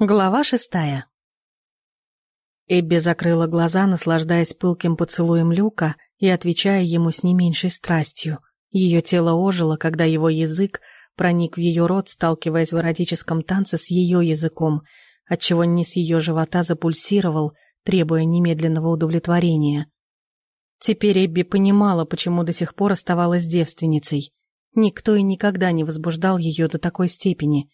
Глава шестая. Эбби закрыла глаза, наслаждаясь пылким поцелуем Люка и отвечая ему с не меньшей страстью. Ее тело ожило, когда его язык проник в ее рот, сталкиваясь в эротическом танце с ее языком, отчего низ ее живота запульсировал, требуя немедленного удовлетворения. Теперь Эбби понимала, почему до сих пор оставалась девственницей. Никто и никогда не возбуждал ее до такой степени.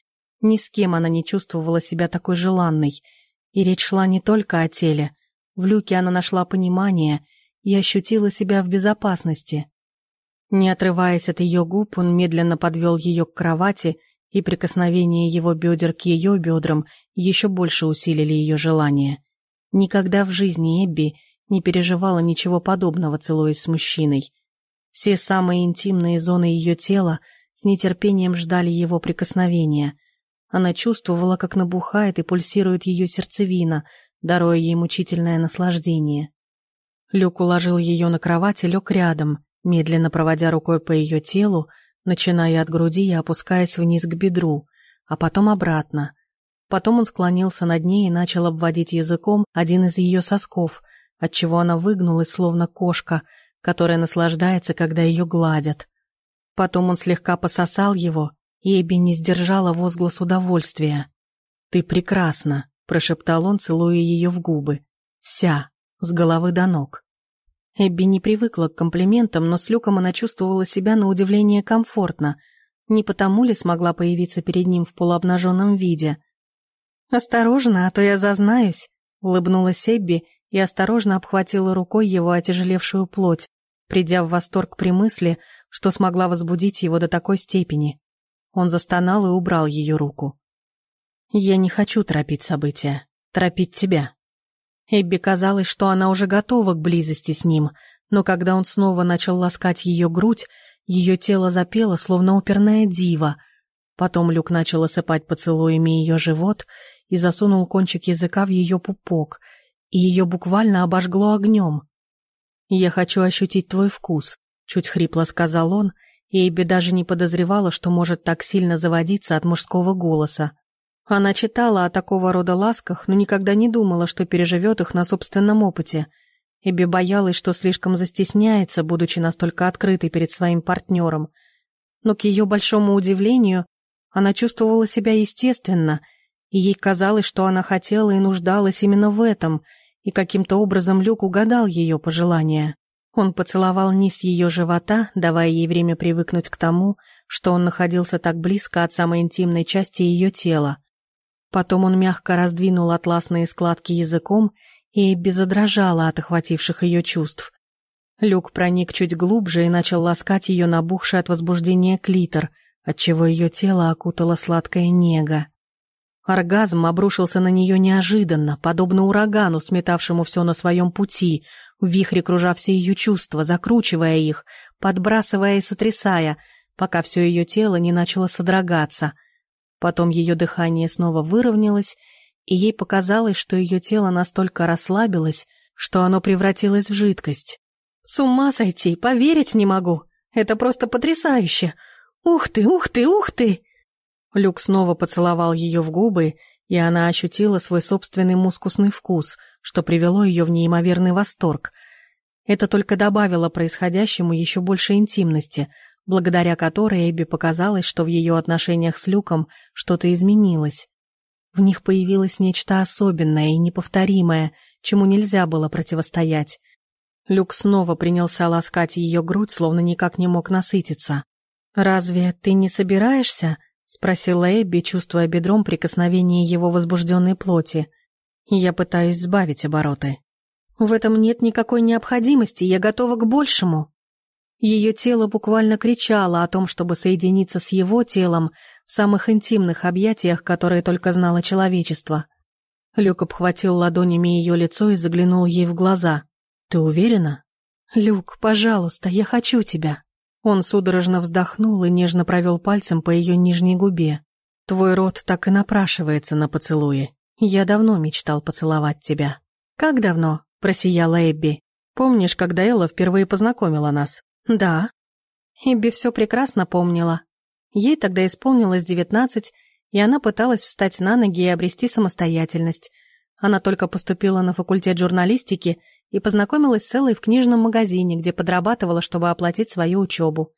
Ни с кем она не чувствовала себя такой желанной. И речь шла не только о теле. В люке она нашла понимание и ощутила себя в безопасности. Не отрываясь от ее губ, он медленно подвел ее к кровати, и прикосновение его бедер к ее бедрам еще больше усилили ее желание. Никогда в жизни Эбби не переживала ничего подобного, целуясь с мужчиной. Все самые интимные зоны ее тела с нетерпением ждали его прикосновения. Она чувствовала, как набухает и пульсирует ее сердцевина, даруя ей мучительное наслаждение. Люк уложил ее на кровать и лег рядом, медленно проводя рукой по ее телу, начиная от груди и опускаясь вниз к бедру, а потом обратно. Потом он склонился над ней и начал обводить языком один из ее сосков, отчего она выгнулась, словно кошка, которая наслаждается, когда ее гладят. Потом он слегка пососал его, Эбби не сдержала возглас удовольствия. «Ты прекрасна», — прошептал он, целуя ее в губы. «Вся, с головы до ног». Эбби не привыкла к комплиментам, но с Люком она чувствовала себя на удивление комфортно. Не потому ли смогла появиться перед ним в полуобнаженном виде? «Осторожно, а то я зазнаюсь», — улыбнулась Эбби и осторожно обхватила рукой его отяжелевшую плоть, придя в восторг при мысли, что смогла возбудить его до такой степени. Он застонал и убрал ее руку. «Я не хочу торопить события, торопить тебя». Эбби казалось, что она уже готова к близости с ним, но когда он снова начал ласкать ее грудь, ее тело запело, словно оперная дива. Потом Люк начал осыпать поцелуями ее живот и засунул кончик языка в ее пупок, и ее буквально обожгло огнем. «Я хочу ощутить твой вкус», — чуть хрипло сказал он, Эйби даже не подозревала, что может так сильно заводиться от мужского голоса. Она читала о такого рода ласках, но никогда не думала, что переживет их на собственном опыте. Эбби боялась, что слишком застесняется, будучи настолько открытой перед своим партнером. Но, к ее большому удивлению, она чувствовала себя естественно, и ей казалось, что она хотела и нуждалась именно в этом, и каким-то образом Люк угадал ее пожелания. Он поцеловал низ ее живота, давая ей время привыкнуть к тому, что он находился так близко от самой интимной части ее тела. Потом он мягко раздвинул атласные складки языком, и Эбби задрожала от охвативших ее чувств. Люк проник чуть глубже и начал ласкать ее набухший от возбуждения клитор, отчего ее тело окутала сладкая нега. Оргазм обрушился на нее неожиданно, подобно урагану, сметавшему все на своем пути, в вихре кружа все ее чувства, закручивая их, подбрасывая и сотрясая, пока все ее тело не начало содрогаться. Потом ее дыхание снова выровнялось, и ей показалось, что ее тело настолько расслабилось, что оно превратилось в жидкость. «С ума сойти, поверить не могу! Это просто потрясающе! Ух ты, ух ты, ух ты!» Люк снова поцеловал ее в губы, и она ощутила свой собственный мускусный вкус, что привело ее в неимоверный восторг. Это только добавило происходящему еще больше интимности, благодаря которой Эбби показалось, что в ее отношениях с Люком что-то изменилось. В них появилось нечто особенное и неповторимое, чему нельзя было противостоять. Люк снова принялся ласкать ее грудь, словно никак не мог насытиться. «Разве ты не собираешься?» — спросила Эбби, чувствуя бедром прикосновение его возбужденной плоти. «Я пытаюсь сбавить обороты». «В этом нет никакой необходимости, я готова к большему». Ее тело буквально кричало о том, чтобы соединиться с его телом в самых интимных объятиях, которые только знало человечество. Люк обхватил ладонями ее лицо и заглянул ей в глаза. «Ты уверена?» «Люк, пожалуйста, я хочу тебя». Он судорожно вздохнул и нежно провел пальцем по ее нижней губе. «Твой рот так и напрашивается на поцелуи. Я давно мечтал поцеловать тебя». «Как давно?» – просияла Эбби. «Помнишь, когда Элла впервые познакомила нас?» «Да». Эбби все прекрасно помнила. Ей тогда исполнилось девятнадцать, и она пыталась встать на ноги и обрести самостоятельность. Она только поступила на факультет журналистики и познакомилась с Эллой в книжном магазине, где подрабатывала, чтобы оплатить свою учебу.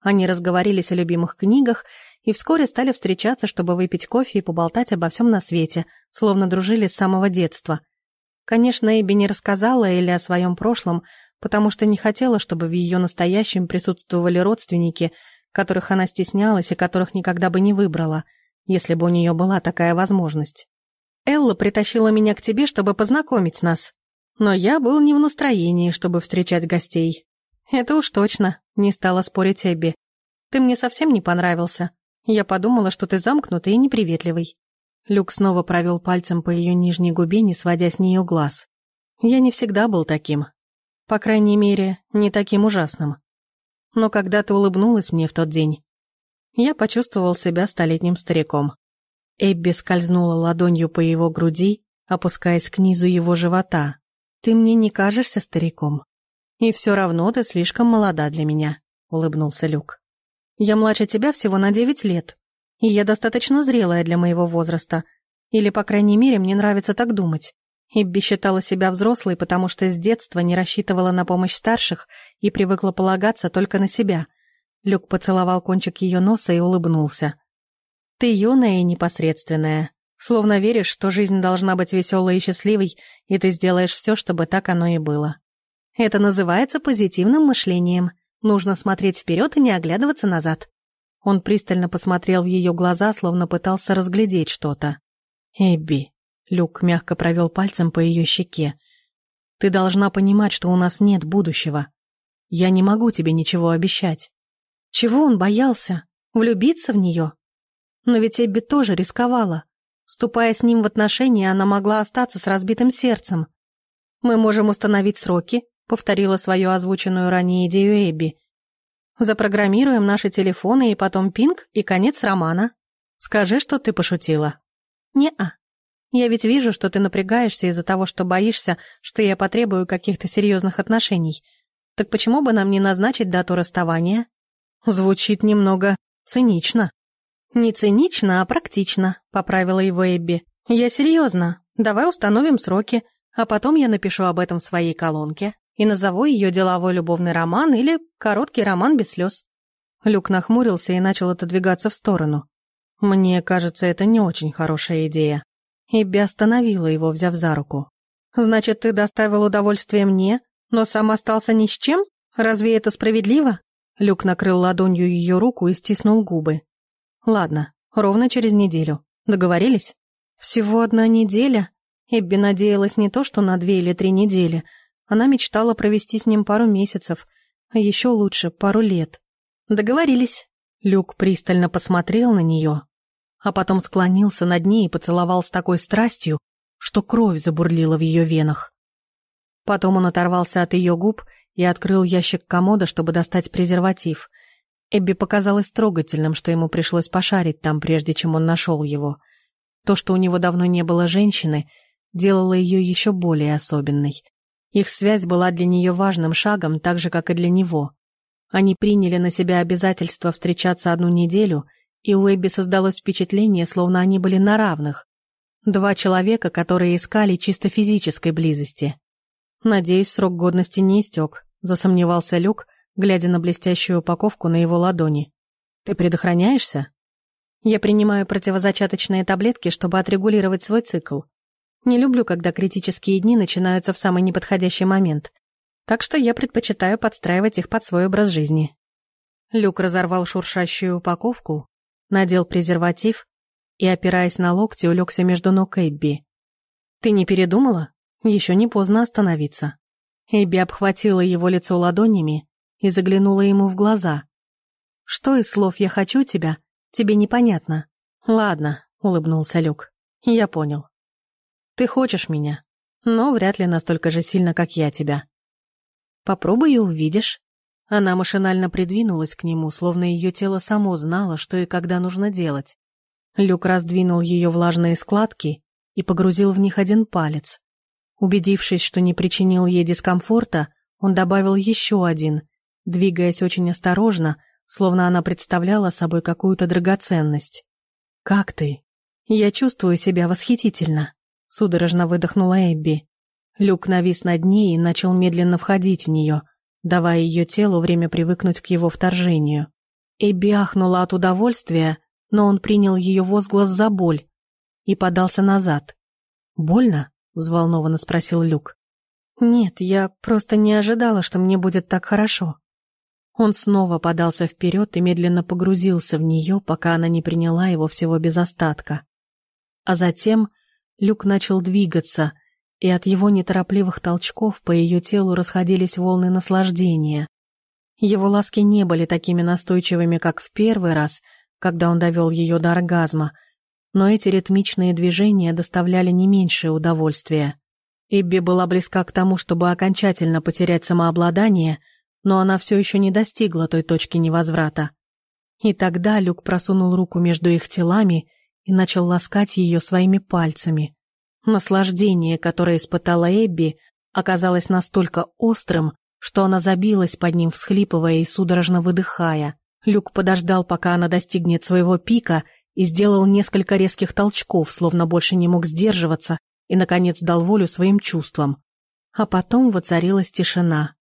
Они разговорились о любимых книгах и вскоре стали встречаться, чтобы выпить кофе и поболтать обо всем на свете, словно дружили с самого детства. Конечно, Эбби не рассказала Элле о своем прошлом, потому что не хотела, чтобы в ее настоящем присутствовали родственники, которых она стеснялась и которых никогда бы не выбрала, если бы у нее была такая возможность. «Элла притащила меня к тебе, чтобы познакомить нас. Но я был не в настроении, чтобы встречать гостей. Это уж точно, не стала спорить Эбби. Ты мне совсем не понравился. Я подумала, что ты замкнутый и неприветливый. Люк снова провел пальцем по ее нижней губе, не сводя с нее глаз. Я не всегда был таким. По крайней мере, не таким ужасным. Но когда ты улыбнулась мне в тот день, я почувствовал себя столетним стариком. Эбби скользнула ладонью по его груди, опускаясь к низу его живота. «Ты мне не кажешься стариком. И все равно ты слишком молода для меня», — улыбнулся Люк. Я младше тебя всего на девять лет, и я достаточно зрелая для моего возраста. Или, по крайней мере, мне нравится так думать. Ибби считала себя взрослой, потому что с детства не рассчитывала на помощь старших и привыкла полагаться только на себя. Люк поцеловал кончик ее носа и улыбнулся. «Ты юная и непосредственная. Словно веришь, что жизнь должна быть веселой и счастливой, и ты сделаешь все, чтобы так оно и было. Это называется позитивным мышлением», Нужно смотреть вперед и не оглядываться назад. Он пристально посмотрел в ее глаза, словно пытался разглядеть что-то. «Эбби», — Люк мягко провел пальцем по ее щеке, — «ты должна понимать, что у нас нет будущего. Я не могу тебе ничего обещать». Чего он боялся? Влюбиться в нее? Но ведь Эбби тоже рисковала. Вступая с ним в отношения, она могла остаться с разбитым сердцем. Мы можем установить сроки, повторила свою озвученную ранее идею Эбби. Запрограммируем наши телефоны и потом пинг и конец романа. Скажи, что ты пошутила. Не-а. Я ведь вижу, что ты напрягаешься из-за того, что боишься, что я потребую каких-то серьезных отношений. Так почему бы нам не назначить дату расставания? Звучит немного цинично. Не цинично, а практично, поправила его Эбби. Я серьезно. Давай установим сроки, а потом я напишу об этом в своей колонке и назову ее деловой любовный роман или короткий роман без слез. Люк нахмурился и начал отодвигаться в сторону. Мне кажется, это не очень хорошая идея. Эбби остановила его, взяв за руку. «Значит, ты доставил удовольствие мне, но сам остался ни с чем? Разве это справедливо?» Люк накрыл ладонью ее руку и стиснул губы. «Ладно, ровно через неделю. Договорились?» «Всего одна неделя?» Эбби надеялась не то, что на две или три недели, она мечтала провести с ним пару месяцев, а еще лучше пару лет. Договорились. Люк пристально посмотрел на нее, а потом склонился над ней и поцеловал с такой страстью, что кровь забурлила в ее венах. Потом он оторвался от ее губ и открыл ящик комода, чтобы достать презерватив. Эбби показалось трогательным, что ему пришлось пошарить там, прежде чем он нашел его. То, что у него давно не было женщины, делало ее еще более особенной. Их связь была для нее важным шагом, так же, как и для него. Они приняли на себя обязательство встречаться одну неделю, и у Эбби создалось впечатление, словно они были на равных. Два человека, которые искали чисто физической близости. «Надеюсь, срок годности не истек», — засомневался Люк, глядя на блестящую упаковку на его ладони. «Ты предохраняешься?» «Я принимаю противозачаточные таблетки, чтобы отрегулировать свой цикл. Не люблю, когда критические дни начинаются в самый неподходящий момент. Так что я предпочитаю подстраивать их под свой образ жизни. Люк разорвал шуршащую упаковку, надел презерватив и, опираясь на локти, улегся между ног Эбби. «Ты не передумала? Еще не поздно остановиться». Эбби обхватила его лицо ладонями и заглянула ему в глаза. «Что из слов «я хочу тебя» тебе непонятно?» «Ладно», — улыбнулся Люк. «Я понял. Ты хочешь меня, но вряд ли настолько же сильно, как я тебя. Попробуй и увидишь. Она машинально придвинулась к нему, словно ее тело само знало, что и когда нужно делать. Люк раздвинул ее влажные складки и погрузил в них один палец. Убедившись, что не причинил ей дискомфорта, он добавил еще один, двигаясь очень осторожно, словно она представляла собой какую-то драгоценность. как ты?» «Я чувствую себя восхитительно», — судорожно выдохнула Эбби. Люк навис над ней и начал медленно входить в нее, давая ее телу время привыкнуть к его вторжению. Эбби ахнула от удовольствия, но он принял ее возглас за боль и подался назад. «Больно?» — взволнованно спросил Люк. «Нет, я просто не ожидала, что мне будет так хорошо». Он снова подался вперед и медленно погрузился в нее, пока она не приняла его всего без остатка. А затем Люк начал двигаться, и от его неторопливых толчков по ее телу расходились волны наслаждения. Его ласки не были такими настойчивыми, как в первый раз, когда он довел ее до оргазма, но эти ритмичные движения доставляли не меньшее удовольствие. Эбби была близка к тому, чтобы окончательно потерять самообладание, но она все еще не достигла той точки невозврата. И тогда Люк просунул руку между их телами и начал ласкать ее своими пальцами. Наслаждение, которое испытала Эбби, оказалось настолько острым, что она забилась под ним, всхлипывая и судорожно выдыхая. Люк подождал, пока она достигнет своего пика, и сделал несколько резких толчков, словно больше не мог сдерживаться, и, наконец, дал волю своим чувствам. А потом воцарилась тишина.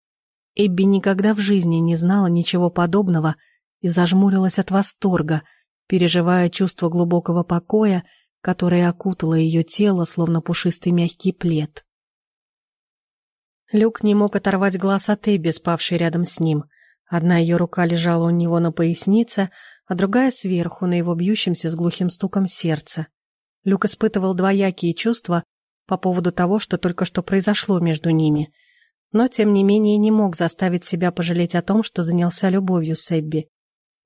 Эбби никогда в жизни не знала ничего подобного и зажмурилась от восторга, переживая чувство глубокого покоя, которое окутало ее тело, словно пушистый мягкий плед. Люк не мог оторвать глаз от Эбби, спавшей рядом с ним. Одна ее рука лежала у него на пояснице, а другая сверху, на его бьющемся с глухим стуком сердце. Люк испытывал двоякие чувства по поводу того, что только что произошло между ними, но, тем не менее, не мог заставить себя пожалеть о том, что занялся любовью с Эбби.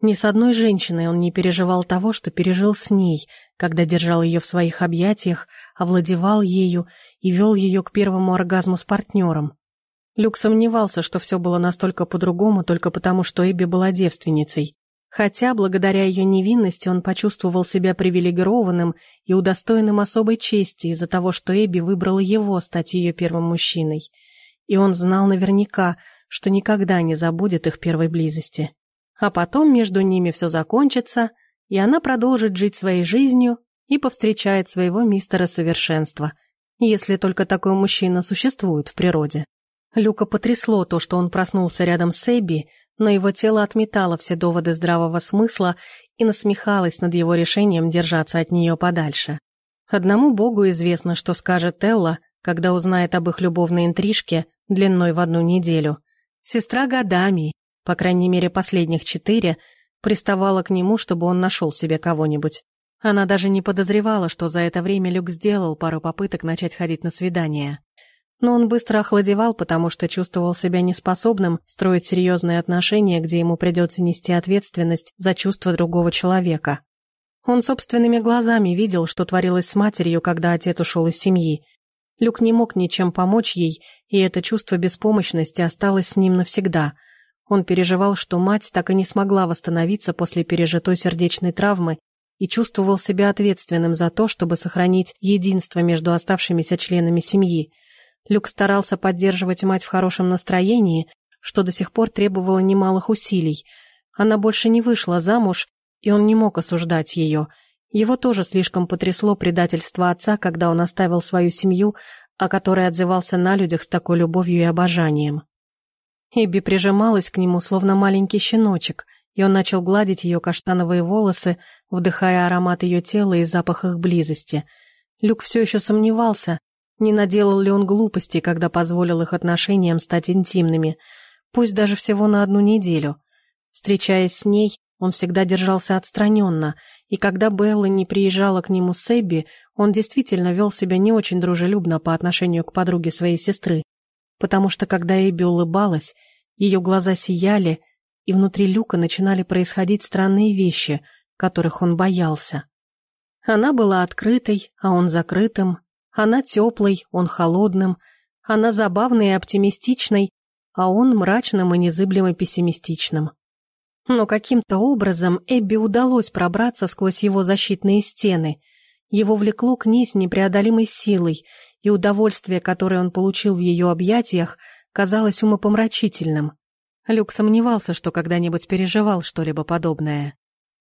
Ни с одной женщиной он не переживал того, что пережил с ней, когда держал ее в своих объятиях, овладевал ею и вел ее к первому оргазму с партнером. Люк сомневался, что все было настолько по-другому только потому, что Эбби была девственницей. Хотя, благодаря ее невинности, он почувствовал себя привилегированным и удостоенным особой чести из-за того, что Эбби выбрала его стать ее первым мужчиной. И он знал наверняка, что никогда не забудет их первой близости. А потом между ними все закончится, и она продолжит жить своей жизнью и повстречает своего мистера совершенства, если только такой мужчина существует в природе. Люка потрясло то, что он проснулся рядом с Эбби, но его тело отметало все доводы здравого смысла и насмехалось над его решением держаться от нее подальше. Одному богу известно, что скажет Элла, когда узнает об их любовной интрижке длиной в одну неделю. Сестра годами, по крайней мере последних четыре, приставала к нему, чтобы он нашел себе кого-нибудь. Она даже не подозревала, что за это время Люк сделал пару попыток начать ходить на свидания. Но он быстро охладевал, потому что чувствовал себя неспособным строить серьезные отношения, где ему придется нести ответственность за чувства другого человека. Он собственными глазами видел, что творилось с матерью, когда отец ушел из семьи. Люк не мог ничем помочь ей, и это чувство беспомощности осталось с ним навсегда. Он переживал, что мать так и не смогла восстановиться после пережитой сердечной травмы и чувствовал себя ответственным за то, чтобы сохранить единство между оставшимися членами семьи – Люк старался поддерживать мать в хорошем настроении, что до сих пор требовало немалых усилий. Она больше не вышла замуж, и он не мог осуждать ее. Его тоже слишком потрясло предательство отца, когда он оставил свою семью, о которой отзывался на людях с такой любовью и обожанием. Эбби прижималась к нему, словно маленький щеночек, и он начал гладить ее каштановые волосы, вдыхая аромат ее тела и запах их близости. Люк все еще сомневался, не наделал ли он глупости, когда позволил их отношениям стать интимными, пусть даже всего на одну неделю. Встречаясь с ней, он всегда держался отстраненно, и когда Белла не приезжала к нему с Эбби, он действительно вел себя не очень дружелюбно по отношению к подруге своей сестры, потому что когда Эбби улыбалась, ее глаза сияли, и внутри Люка начинали происходить странные вещи, которых он боялся. Она была открытой, а он закрытым, она теплой, он холодным, она забавной и оптимистичной, а он мрачным и незыблемо пессимистичным. Но каким-то образом Эбби удалось пробраться сквозь его защитные стены. Его влекло к ней с непреодолимой силой, и удовольствие, которое он получил в ее объятиях, казалось умопомрачительным. Люк сомневался, что когда-нибудь переживал что-либо подобное.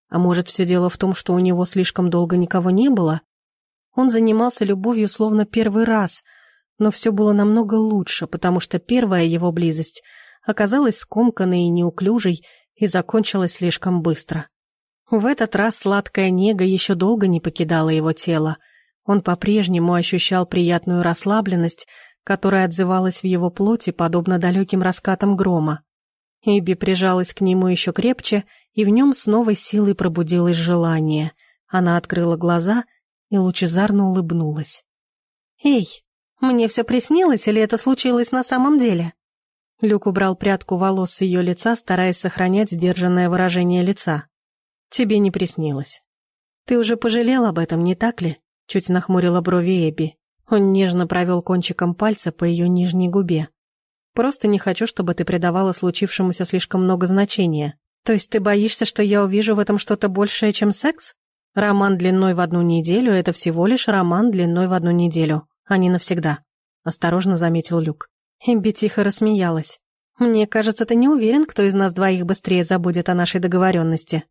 А может, все дело в том, что у него слишком долго никого не было? Он занимался любовью словно первый раз, но все было намного лучше, потому что первая его близость оказалась скомканной и неуклюжей и закончилась слишком быстро. В этот раз сладкая нега еще долго не покидала его тело. Он по-прежнему ощущал приятную расслабленность, которая отзывалась в его плоти, подобно далеким раскатам грома. Эбби прижалась к нему еще крепче, и в нем с новой силой пробудилось желание. Она открыла глаза и лучезарно улыбнулась. «Эй, мне все приснилось или это случилось на самом деле?» Люк убрал прядку волос с ее лица, стараясь сохранять сдержанное выражение лица. «Тебе не приснилось. Ты уже пожалел об этом, не так ли?» Чуть нахмурила брови Эбби. Он нежно провел кончиком пальца по ее нижней губе. «Просто не хочу, чтобы ты придавала случившемуся слишком много значения. То есть ты боишься, что я увижу в этом что-то большее, чем секс? Роман длиной в одну неделю — это всего лишь роман длиной в одну неделю, а не навсегда», — осторожно заметил Люк. Эбби тихо рассмеялась. «Мне кажется, ты не уверен, кто из нас двоих быстрее забудет о нашей договоренности».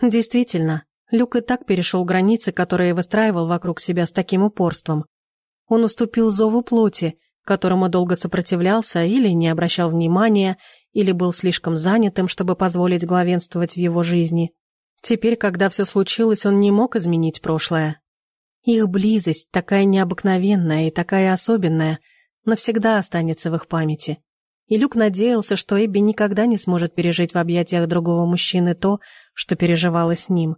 Действительно, Люк и так перешел границы, которые выстраивал вокруг себя с таким упорством. Он уступил зову плоти, которому долго сопротивлялся или не обращал внимания, или был слишком занятым, чтобы позволить главенствовать в его жизни. Теперь, когда все случилось, он не мог изменить прошлое. Их близость, такая необыкновенная и такая особенная, навсегда останется в их памяти. И Люк надеялся, что Эбби никогда не сможет пережить в объятиях другого мужчины то, что переживала с ним.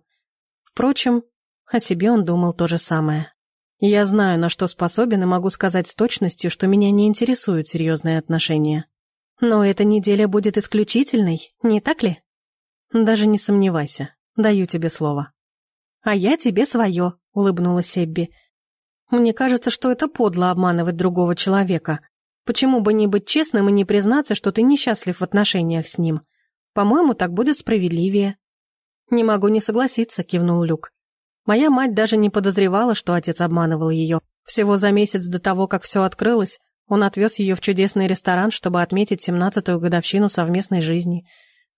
Впрочем, о себе он думал то же самое. Я знаю, на что способен, и могу сказать с точностью, что меня не интересуют серьезные отношения. Но эта неделя будет исключительной, не так ли? Даже не сомневайся, даю тебе слово. А я тебе свое, улыбнулась Эбби. Мне кажется, что это подло обманывать другого человека. Почему бы не быть честным и не признаться, что ты несчастлив в отношениях с ним? По-моему, так будет справедливее. Не могу не согласиться, кивнул Люк. Моя мать даже не подозревала, что отец обманывал ее. Всего за месяц до того, как все открылось, он отвез ее в чудесный ресторан, чтобы отметить семнадцатую годовщину совместной жизни.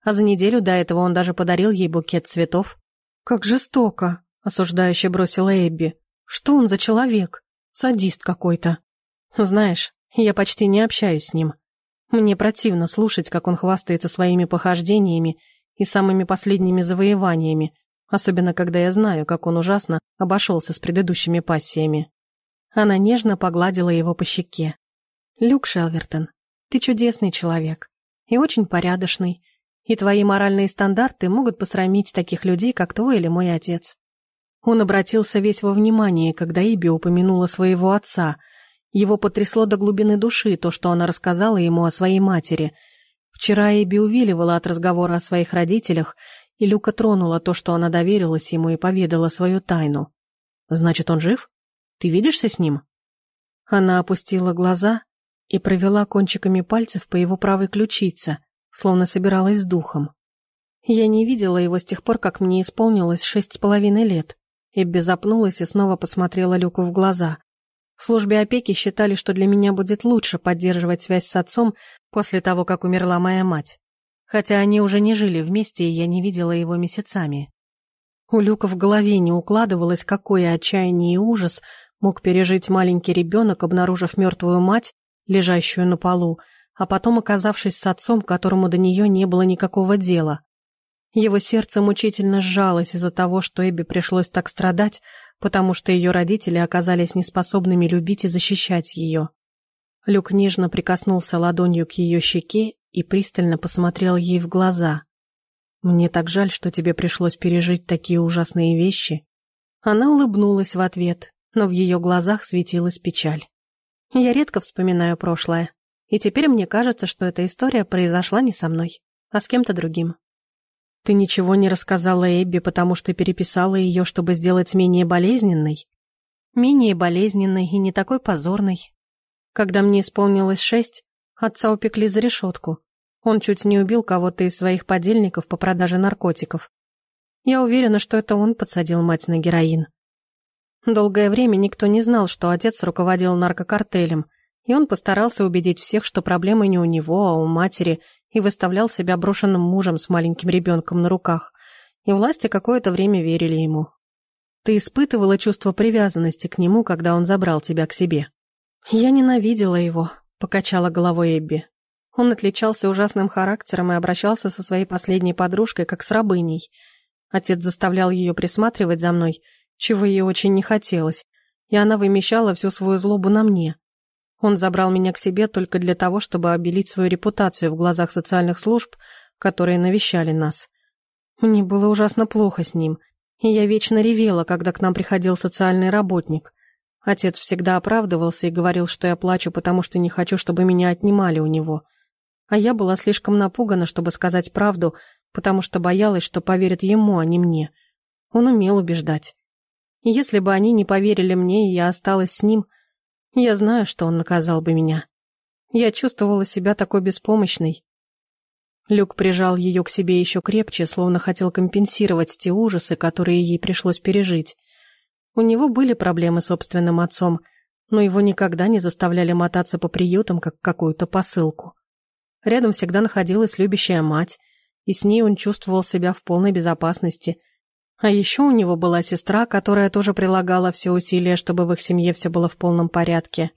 А за неделю до этого он даже подарил ей букет цветов. «Как жестоко!» — осуждающе бросила Эбби. «Что он за человек? Садист какой-то». «Знаешь, я почти не общаюсь с ним. Мне противно слушать, как он хвастается своими похождениями и самыми последними завоеваниями, особенно когда я знаю, как он ужасно обошелся с предыдущими пассиями. Она нежно погладила его по щеке. «Люк Шелвертон, ты чудесный человек и очень порядочный, и твои моральные стандарты могут посрамить таких людей, как твой или мой отец». Он обратился весь во внимание, когда Иби упомянула своего отца. Его потрясло до глубины души то, что она рассказала ему о своей матери. Вчера Иби увиливала от разговора о своих родителях и Люка тронула то, что она доверилась ему и поведала свою тайну. «Значит, он жив? Ты видишься с ним?» Она опустила глаза и провела кончиками пальцев по его правой ключице, словно собиралась с духом. Я не видела его с тех пор, как мне исполнилось шесть с половиной лет. Эбби запнулась и снова посмотрела Люку в глаза. В службе опеки считали, что для меня будет лучше поддерживать связь с отцом после того, как умерла моя мать хотя они уже не жили вместе, и я не видела его месяцами. У Люка в голове не укладывалось, какое отчаяние и ужас мог пережить маленький ребенок, обнаружив мертвую мать, лежащую на полу, а потом оказавшись с отцом, которому до нее не было никакого дела. Его сердце мучительно сжалось из-за того, что Эбби пришлось так страдать, потому что ее родители оказались неспособными любить и защищать ее. Люк нежно прикоснулся ладонью к ее щеке и пристально посмотрел ей в глаза. «Мне так жаль, что тебе пришлось пережить такие ужасные вещи». Она улыбнулась в ответ, но в ее глазах светилась печаль. «Я редко вспоминаю прошлое, и теперь мне кажется, что эта история произошла не со мной, а с кем-то другим». «Ты ничего не рассказала Эбби, потому что переписала ее, чтобы сделать менее болезненной?» «Менее болезненной и не такой позорной. Когда мне исполнилось шесть, отца упекли за решетку, он чуть не убил кого-то из своих подельников по продаже наркотиков. Я уверена, что это он подсадил мать на героин. Долгое время никто не знал, что отец руководил наркокартелем, и он постарался убедить всех, что проблема не у него, а у матери, и выставлял себя брошенным мужем с маленьким ребенком на руках. И власти какое-то время верили ему. Ты испытывала чувство привязанности к нему, когда он забрал тебя к себе. Я ненавидела его, покачала головой Эбби. Он отличался ужасным характером и обращался со своей последней подружкой как с рабыней. Отец заставлял ее присматривать за мной, чего ей очень не хотелось, и она вымещала всю свою злобу на мне. Он забрал меня к себе только для того, чтобы обелить свою репутацию в глазах социальных служб, которые навещали нас. Мне было ужасно плохо с ним, и я вечно ревела, когда к нам приходил социальный работник. Отец всегда оправдывался и говорил, что я плачу, потому что не хочу, чтобы меня отнимали у него. А я была слишком напугана, чтобы сказать правду, потому что боялась, что поверят ему, а не мне. Он умел убеждать. Если бы они не поверили мне, и я осталась с ним, я знаю, что он наказал бы меня. Я чувствовала себя такой беспомощной. Люк прижал ее к себе еще крепче, словно хотел компенсировать те ужасы, которые ей пришлось пережить. У него были проблемы с собственным отцом, но его никогда не заставляли мотаться по приютам, как какую-то посылку. Рядом всегда находилась любящая мать, и с ней он чувствовал себя в полной безопасности. А еще у него была сестра, которая тоже прилагала все усилия, чтобы в их семье все было в полном порядке.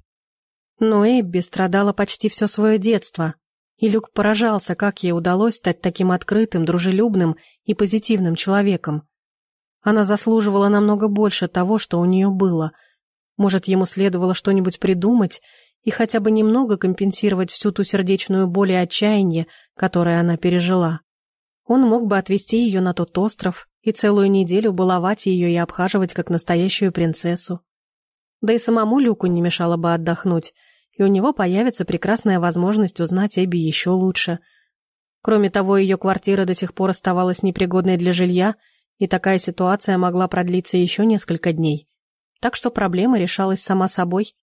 Но Эбби страдала почти все свое детство, и Люк поражался, как ей удалось стать таким открытым, дружелюбным и позитивным человеком. Она заслуживала намного больше того, что у нее было. Может, ему следовало что-нибудь придумать и хотя бы немного компенсировать всю ту сердечную боль и отчаяние, которое она пережила. Он мог бы отвезти ее на тот остров и целую неделю баловать ее и обхаживать как настоящую принцессу. Да и самому Люку не мешало бы отдохнуть – и у него появится прекрасная возможность узнать Эбби еще лучше. Кроме того, ее квартира до сих пор оставалась непригодной для жилья, и такая ситуация могла продлиться еще несколько дней. Так что проблема решалась сама собой.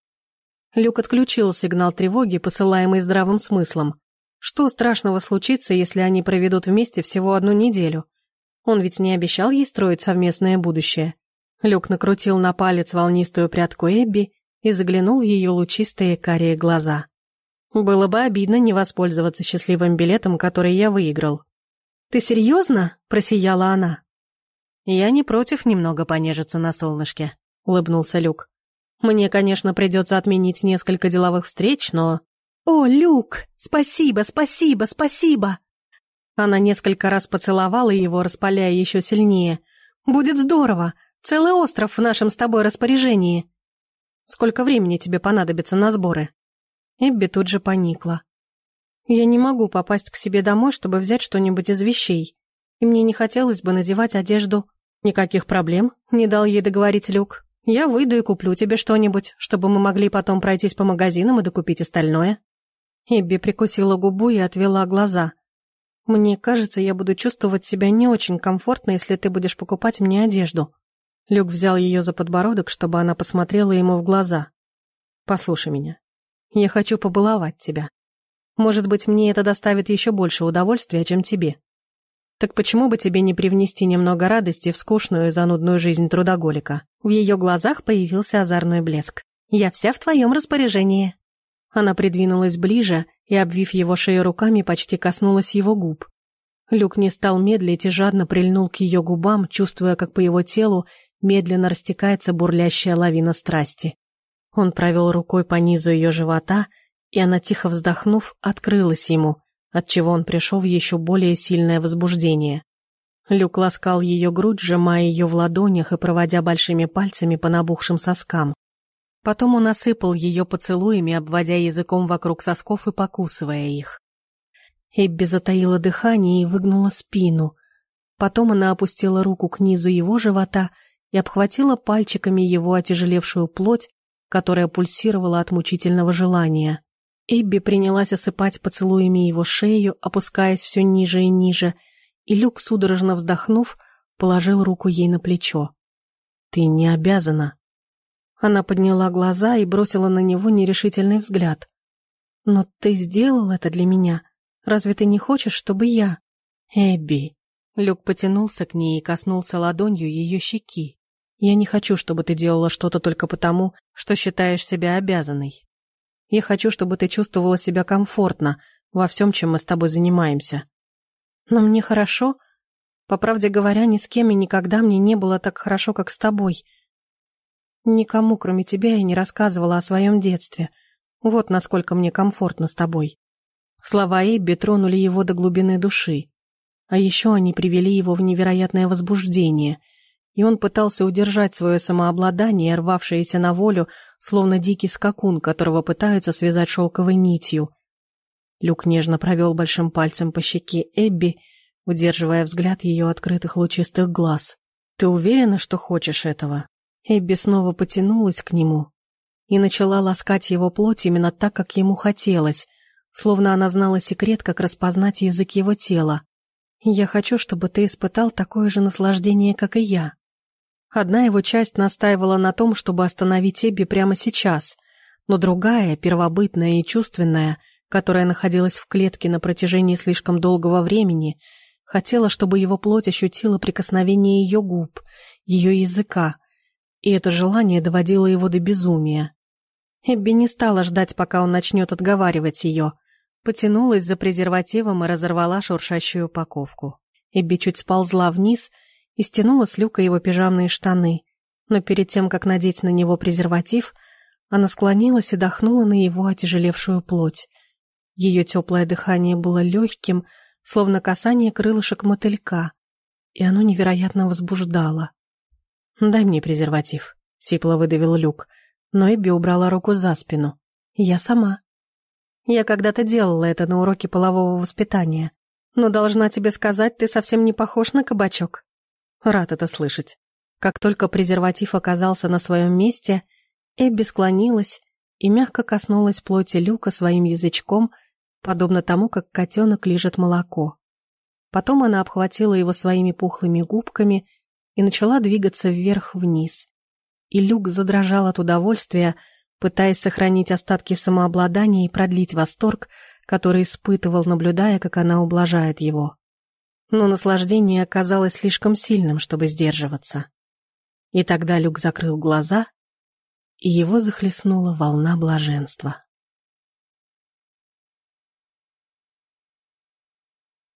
Люк отключил сигнал тревоги, посылаемый здравым смыслом. Что страшного случится, если они проведут вместе всего одну неделю? Он ведь не обещал ей строить совместное будущее. Люк накрутил на палец волнистую прядку Эбби и заглянул в ее лучистые карие глаза. Было бы обидно не воспользоваться счастливым билетом, который я выиграл. «Ты серьезно?» – просияла она. «Я не против немного понежиться на солнышке», – улыбнулся Люк. «Мне, конечно, придется отменить несколько деловых встреч, но...» «О, Люк! Спасибо, спасибо, спасибо!» Она несколько раз поцеловала его, распаляя еще сильнее. «Будет здорово! Целый остров в нашем с тобой распоряжении!» Сколько времени тебе понадобится на сборы?» Эбби тут же поникла. «Я не могу попасть к себе домой, чтобы взять что-нибудь из вещей, и мне не хотелось бы надевать одежду. Никаких проблем», — не дал ей договорить Люк. «Я выйду и куплю тебе что-нибудь, чтобы мы могли потом пройтись по магазинам и докупить остальное». Эбби прикусила губу и отвела глаза. «Мне кажется, я буду чувствовать себя не очень комфортно, если ты будешь покупать мне одежду», Люк взял ее за подбородок, чтобы она посмотрела ему в глаза. «Послушай меня. Я хочу побаловать тебя. Может быть, мне это доставит еще больше удовольствия, чем тебе. Так почему бы тебе не привнести немного радости в скучную и занудную жизнь трудоголика?» В ее глазах появился озорной блеск. «Я вся в твоем распоряжении». Она придвинулась ближе и, обвив его шею руками, почти коснулась его губ. Люк не стал медлить и жадно прильнул к ее губам, чувствуя, как по его телу медленно растекается бурлящая лавина страсти. Он провел рукой по низу ее живота, и она, тихо вздохнув, открылась ему, отчего он пришел в еще более сильное возбуждение. Люк ласкал ее грудь, сжимая ее в ладонях и проводя большими пальцами по набухшим соскам. Потом он осыпал ее поцелуями, обводя языком вокруг сосков и покусывая их. Эбби затаила дыхание и выгнула спину. Потом она опустила руку к низу его живота и обхватила пальчиками его отяжелевшую плоть, которая пульсировала от мучительного желания. Эбби принялась осыпать поцелуями его шею, опускаясь все ниже и ниже, и Люк, судорожно вздохнув, положил руку ей на плечо. «Ты не обязана». Она подняла глаза и бросила на него нерешительный взгляд. «Но ты сделал это для меня. Разве ты не хочешь, чтобы я...» «Эбби...» Люк потянулся к ней и коснулся ладонью ее щеки. Я не хочу, чтобы ты делала что-то только потому, что считаешь себя обязанной. Я хочу, чтобы ты чувствовала себя комфортно во всем, чем мы с тобой занимаемся. Но мне хорошо. По правде говоря, ни с кем и никогда мне не было так хорошо, как с тобой. Никому, кроме тебя, я не рассказывала о своем детстве. Вот насколько мне комфортно с тобой. Слова Эбби тронули его до глубины души. А еще они привели его в невероятное возбуждение, и он пытался удержать свое самообладание, рвавшееся на волю, словно дикий скакун, которого пытаются связать шелковой нитью. Люк нежно провел большим пальцем по щеке Эбби, удерживая взгляд ее открытых лучистых глаз. «Ты уверена, что хочешь этого?» Эбби снова потянулась к нему и начала ласкать его плоть именно так, как ему хотелось, словно она знала секрет, как распознать язык его тела. «Я хочу, чтобы ты испытал такое же наслаждение, как и я». Одна его часть настаивала на том, чтобы остановить Эбби прямо сейчас, но другая, первобытная и чувственная, которая находилась в клетке на протяжении слишком долгого времени, хотела, чтобы его плоть ощутила прикосновение ее губ, ее языка, и это желание доводило его до безумия. Эбби не стала ждать, пока он начнет отговаривать ее. Потянулась за презервативом и разорвала шуршащую упаковку. Эбби чуть сползла вниз и стянула с люка его пижамные штаны, но перед тем, как надеть на него презерватив, она склонилась и дохнула на его отяжелевшую плоть. Ее теплое дыхание было легким, словно касание крылышек мотылька, и оно невероятно возбуждало. «Дай мне презерватив», — сипло выдавил Люк, но Эбби убрала руку за спину. «Я сама». «Я когда-то делала это на уроке полового воспитания, но должна тебе сказать, ты совсем не похож на кабачок». Рад это слышать. Как только презерватив оказался на своем месте, Эбби склонилась и мягко коснулась плоти Люка своим язычком, подобно тому, как котенок лижет молоко. Потом она обхватила его своими пухлыми губками и начала двигаться вверх-вниз. И Люк задрожал от удовольствия, пытаясь сохранить остатки самообладания и продлить восторг, который испытывал, наблюдая, как она ублажает его. Но наслаждение оказалось слишком сильным, чтобы сдерживаться. И тогда Люк закрыл глаза, и его захлестнула волна блаженства.